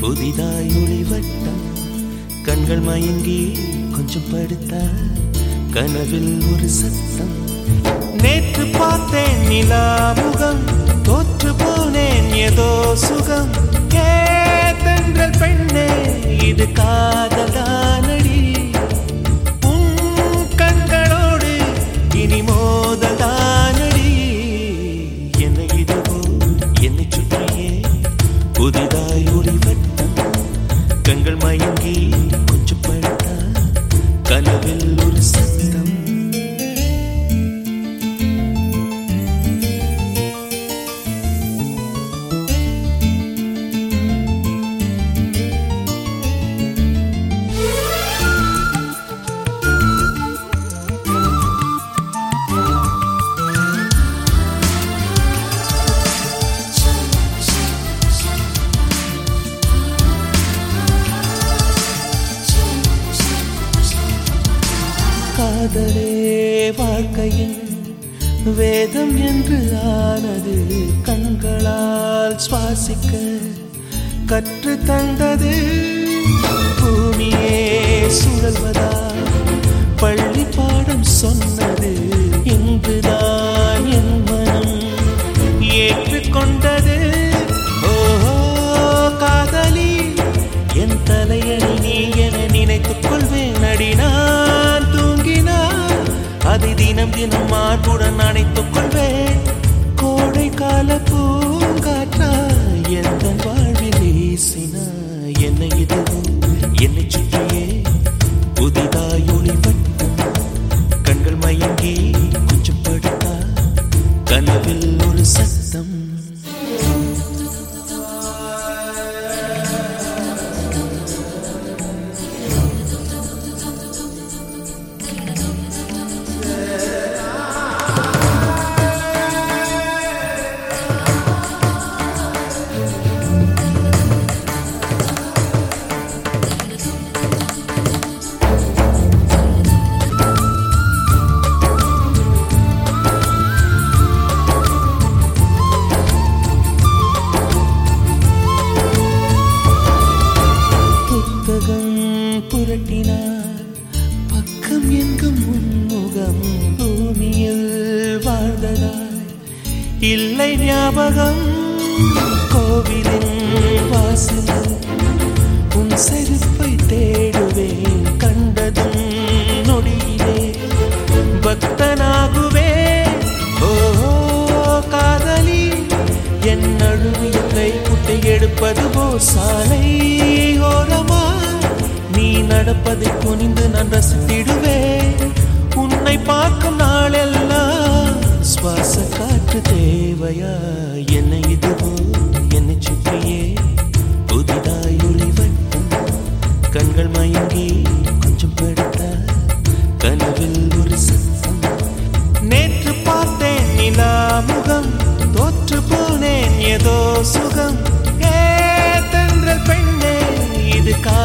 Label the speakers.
Speaker 1: புதிதாய் ஒளிவட்டம் கண்கள் மயங்கி கொஞ்சம் படுத்தா கனவில் ஒரு சத்தம். நேற்று பார்த்தேன் நிலா முகம் தோற்று போனேன் ஏதோ சுகம். கேதென்ற பெண்ணே இது காதல். காதலே வாழ்க்கையின் வேதம் என்று ஆனது கண்களால் சுவாசிக்க கற்று தந்தது பூமியே சுழல்வதா தினம் மார்புடன் அணைத்துக் கொள்வேன். இல்லை ஞாபகம். கோவிலின் வாசலில் உன் செருப்பை தேடுவேன். கண்டதும் நொடியிலே பக்தனாகுவே. ஓ காதலி என் நழுவிய கை எடுப்பது போ சாலை ஓரமா. நீ நடப்பதை குனிந்து நான் ரசித்திடுவேன் உன்னை பார்க்கும் நாளெல்லாம் தேவையா என்னை இதுவோ என்னை சுற்றியே. புதிதாய் ஒளி வட்டம் கண்கள் மயங்கி கொஞ்சம் படுத்த கனவில் ஒரு சத்தம். நேற்று பார்த்தேன் நிலா முகம் தோற்று போனேன் ஏதோ சுகம். ஏ தென்றல் பெண்ணே இது கா